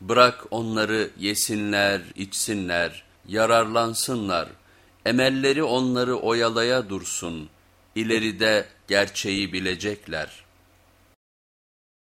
Bırak onları yesinler, içsinler, yararlansınlar, emelleri onları oyalaya dursun, ileride gerçeği bilecekler.''